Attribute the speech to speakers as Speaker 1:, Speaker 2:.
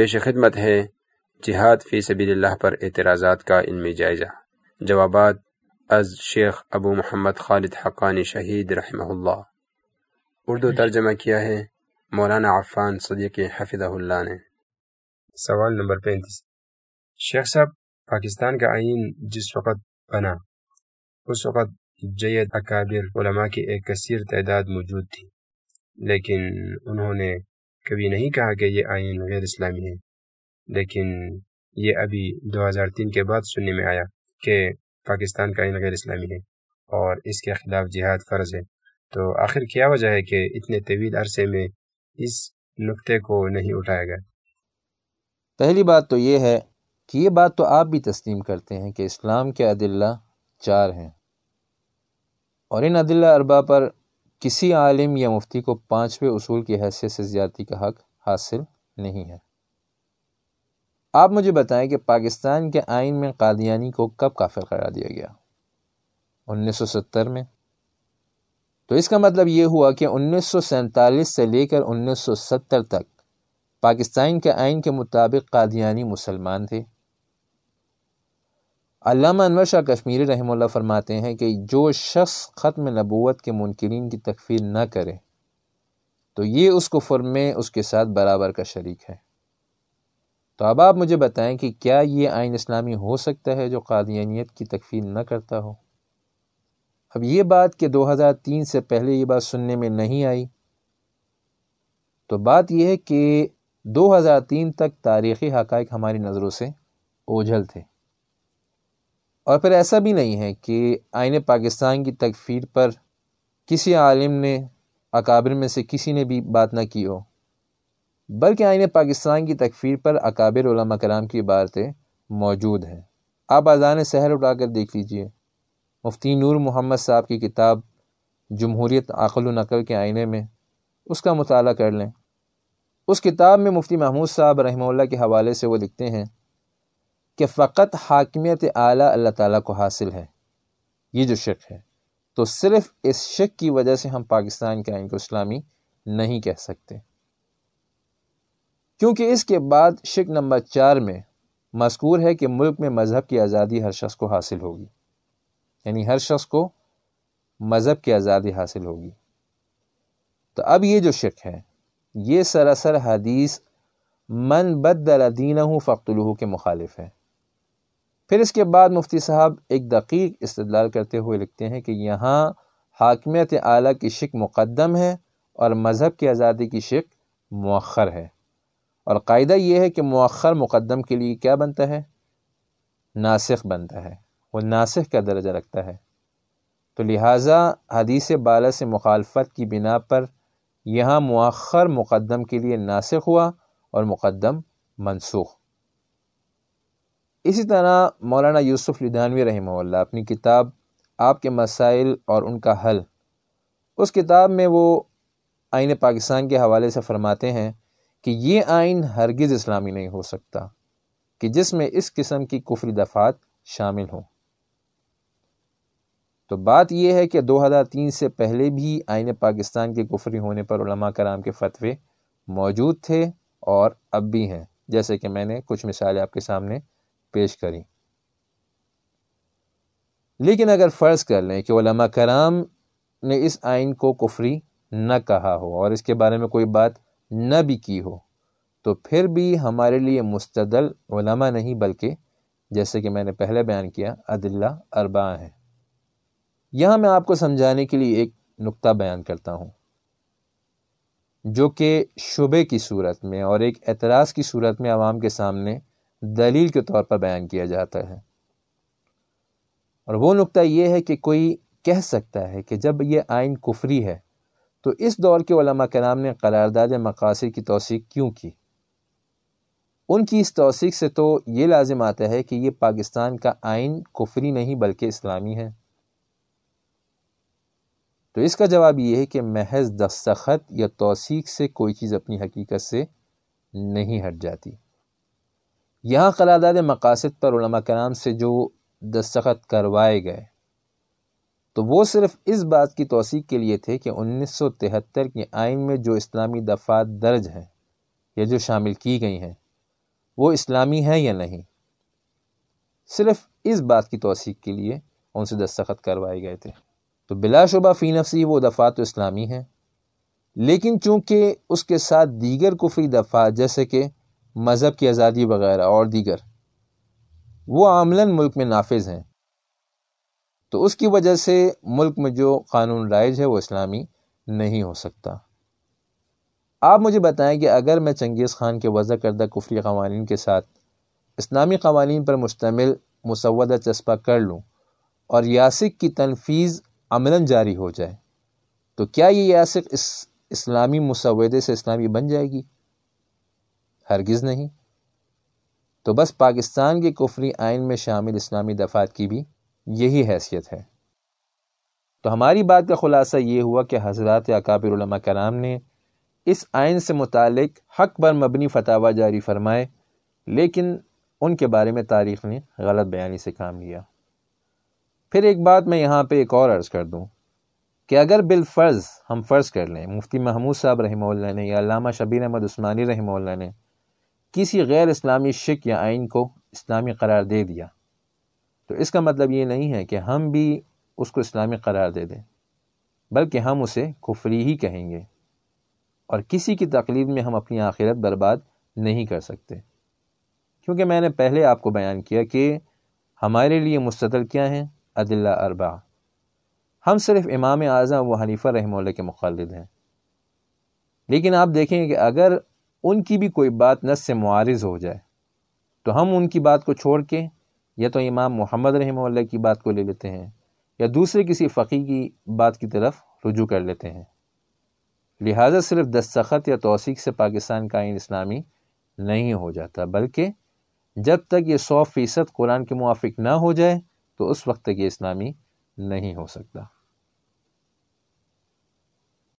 Speaker 1: پیش خدمت ہے جہاد فی سبیل اللہ پر اعتراضات کا علمی جائزہ۔ جوابات از شیخ ابو محمد خالد حقانی شہید رحمہ اللہ۔ اردو ترجمہ کیا ہے؟ مولانا عفان صدیق حفظہ اللہ نے۔ سوال نمبر پینتیس۔ شیخ صاحب پاکستان کا آئین جس وقت بنا اس وقت جید اکابر علماء کی ایک کثیر تعداد موجود تھی لیکن انہوں نے کبھی نہیں کہا کہ یہ آئین غیر اسلامی ہے۔ لیکن یہ ابھی دو ہزار تین کے بعد سننے میں آیا کہ پاکستان کا آئین غیر اسلامی ہے اور اس کے خلاف جہاد فرض ہے۔ تو آخر کیا وجہ ہے کہ اتنے طویل عرصے میں اس نقطے کو نہیں اٹھایا گیا؟
Speaker 2: پہلی بات تو یہ ہے کہ یہ بات تو آپ بھی تسلیم کرتے ہیں کہ اسلام کے عدلہ چار ہیں۔ اور ان عدلہ اربا پر کسی عالم یا مفتی کو پانچویں اصول کی حیثیت سے زیادتی کا حق حاصل نہیں ہے۔ آپ مجھے بتائیں کہ پاکستان کے آئین میں قادیانی کو کب کافر قرار دیا گیا؟ انیس سو ستر میں۔ تو اس کا مطلب یہ ہوا کہ انیس سو سینتالیس سے لے کر انیس سو ستر تک پاکستان کے آئین کے مطابق قادیانی مسلمان تھے۔ علامہ انور شاہ کشمیری رحمہ اللہ فرماتے ہیں کہ جو شخص ختم نبوت کے منکرین کی تکفیر نہ کرے، تو یہ اس کفر میں اس کے ساتھ برابر کا شریک ہے۔ تو اب آپ مجھے بتائیں کہ کیا یہ آئین اسلامی ہو سکتا ہے جو قادیانیت کی تکفیر نہ کرتا ہو؟ اب یہ بات کہ دو ہزار تین سے پہلے یہ بات سننے میں نہیں آئی، تو بات یہ ہے کہ دو ہزار تین تک تاریخی حقائق ہماری نظروں سے اوجھل تھے۔ اور پھر ایسا بھی نہیں ہے کہ آئین پاکستان کی تکفیر پر کسی عالم نے، اکابر میں سے کسی نے بھی بات نہ کی ہو۔ بلکہ آئین پاکستان کی تکفیر پر اکابر علماء کرام کی عبارتیں موجود ہیں۔ آپ آزان سحر اٹھا کر دیکھ لیجیے۔ مفتی نور محمد صاحب کی کتاب جمہوریت عقل و نقل کے آئینے میں اس کا مطالعہ کر لیں۔ اس کتاب میں مفتی محمود صاحب رحمہ اللہ کے حوالے سے وہ لکھتے ہیں کہ فقط حاکمیت اعلیٰ اللہ تعالیٰ کو حاصل ہے۔ یہ جو شک ہے، تو صرف اس شک کی وجہ سے ہم پاکستان کے آئین کو اسلامی نہیں کہہ سکتے۔ کیونکہ اس کے بعد شک نمبر چار میں مذکور ہے کہ ملک میں مذہب کی آزادی ہر شخص کو حاصل ہوگی۔ یعنی ہر شخص کو مذہب کی آزادی حاصل ہوگی۔ تو اب یہ جو شک ہے، یہ سراسر حدیث من بدل دینہ فخت الحو کے مخالف ہے۔ پھر اس کے بعد مفتی صاحب ایک دقیق استدلال کرتے ہوئے لکھتے ہیں کہ یہاں حاکمیت اعلیٰ کی شک مقدم ہے اور مذہب کی آزادی کی شک مؤخر ہے۔ اور قاعدہ یہ ہے کہ مؤخر مقدم کے لیے کیا بنتا ہے؟ ناسخ بنتا ہے۔ وہ ناسخ کا درجہ رکھتا ہے۔ تو لہٰذا حدیث بالا سے مخالفت کی بنا پر یہاں مؤخر مقدم کے لیے ناسخ ہوا اور مقدم منسوخ۔ اسی طرح مولانا یوسف لدھانوی رحمہ اللہ اپنی کتاب آپ کے مسائل اور ان کا حل۔ اس کتاب میں وہ آئین پاکستان کے حوالے سے فرماتے ہیں کہ یہ آئین ہرگز اسلامی نہیں ہو سکتا کہ جس میں اس قسم کی کفری دفات شامل ہوں۔ تو بات یہ ہے کہ دو ہزار تین سے پہلے بھی آئین پاکستان کے کفری ہونے پر علماء کرام کے فتوے موجود تھے اور اب بھی ہیں۔ جیسے کہ میں نے کچھ مثالیں آپ کے سامنے پیش کریں۔ لیکن اگر فرض کر لیں کہ علماء کرام نے اس آئین کو کفری نہ کہا ہو اور اس کے بارے میں کوئی بات نہ بھی کی ہو، تو پھر بھی ہمارے لیے مستدل علماء نہیں، بلکہ جیسے کہ میں نے پہلے بیان کیا عدلہ اربا ہیں۔ یہاں میں آپ کو سمجھانے کے لیے ایک نقطہ بیان کرتا ہوں۔ جو کہ شبے کی صورت میں اور ایک اعتراض کی صورت میں عوام کے سامنے دلیل کے طور پر بیان کیا جاتا ہے۔ اور وہ نقطہ یہ ہے کہ کوئی کہہ سکتا ہے کہ جب یہ آئین کفری ہے تو اس دور کے علماء کرام نے قرارداد مقاصد کی توثیق کیوں کی؟ ان کی اس توثیق سے تو یہ لازم آتا ہے کہ یہ پاکستان کا آئین کفری نہیں بلکہ اسلامی ہے۔ تو اس کا جواب یہ ہے کہ محض دستخط یا توثیق سے کوئی چیز اپنی حقیقت سے نہیں ہٹ جاتی۔ یہاں قرارداد مقاصد پر علماء کرام سے جو دستخط کروائے گئے، تو وہ صرف اس بات کی توثیق کے لیے تھے کہ انیس سو تہتر کے آئین میں جو اسلامی دفعات درج ہیں یا جو شامل کی گئی ہیں، وہ اسلامی ہے یا نہیں؟ صرف اس بات کی توثیق کے لیے ان سے دستخط کروائے گئے تھے۔ تو بلا شبہ فی نفسی وہ دفعہ تو اسلامی ہیں، لیکن چونکہ اس کے ساتھ دیگر کفری دفعہ جیسے کہ مذہب کی آزادی وغیرہ اور دیگر۔ وہ عملاً ملک میں نافذ ہیں۔ تو اس کی وجہ سے ملک میں جو قانون رائج ہے وہ اسلامی نہیں ہو سکتا۔ آپ مجھے بتائیں کہ اگر میں چنگیز خان کے وضع کردہ کفری قوانین کے ساتھ اسلامی قوانین پر مشتمل مسودہ چسپا کر لوں اور یاسک کی تنفیذ عملاً جاری ہو جائے، تو کیا یہ یاسک اس اسلامی مسودے سے اسلامی بن جائے گی؟ ہرگز نہیں۔ تو بس پاکستان کے کفری آئین میں شامل اسلامی دفات کی بھی یہی حیثیت ہے۔ تو ہماری بات کا خلاصہ یہ ہوا کہ حضرات اکابر علماء کرام نے اس آئین سے متعلق حق پر مبنی فتح جاری فرمائے، لیکن ان کے بارے میں تاریخ نے غلط بیانی سے کام لیا۔ پھر ایک بات میں یہاں پہ ایک اور عرض کر دوں کہ اگر بالفرض ہم فرض کر لیں، مفتی محمود صاحب رحمہ اللہ نے یا علامہ شبیر احمد عثمانی رحمہ اللہ نے کسی غیر اسلامی شک یا آئین کو اسلامی قرار دے دیا۔ تو اس کا مطلب یہ نہیں ہے کہ ہم بھی اس کو اسلامی قرار دے دیں، بلکہ ہم اسے کفری ہی کہیں گے۔ اور کسی کی تقلید میں ہم اپنی آخرت برباد نہیں کر سکتے۔ کیونکہ میں نے پہلے آپ کو بیان کیا کہ ہمارے لیے مستدل کیا ہیں؟ عدلہ اربا ہم صرف امام اعظم و حنیفہ رحمہ اللہ کے مخالد ہیں۔ لیکن آپ دیکھیں کہ اگر ان کی بھی کوئی بات نس سے معارض ہو جائے۔ تو ہم ان کی بات کو چھوڑ کے یا تو امام محمد رحمہ اللہ کی بات کو لے لیتے ہیں یا دوسرے کسی فقی کی بات کی طرف رجوع کر لیتے ہیں۔ لہٰذا صرف دستخط یا توثیق سے پاکستان کا آئین اسلامی نہیں ہو جاتا، بلکہ جب تک یہ سو فیصد قرآن کے موافق نہ ہو جائے تو اس وقت تک یہ اسلامی نہیں ہو سکتا۔